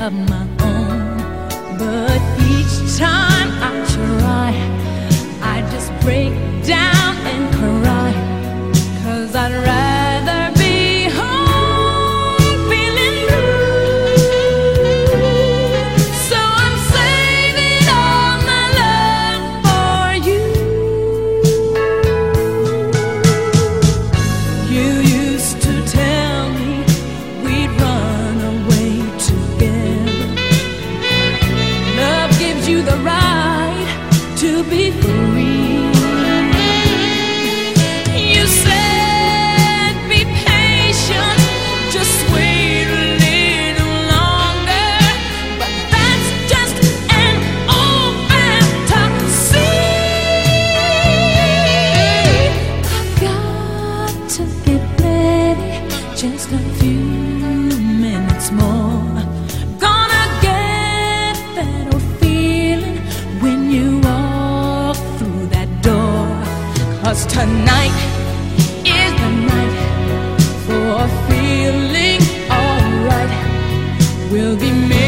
of my own. But each time I try, I just break down and Cause tonight is the night for feeling alright. We'll be made.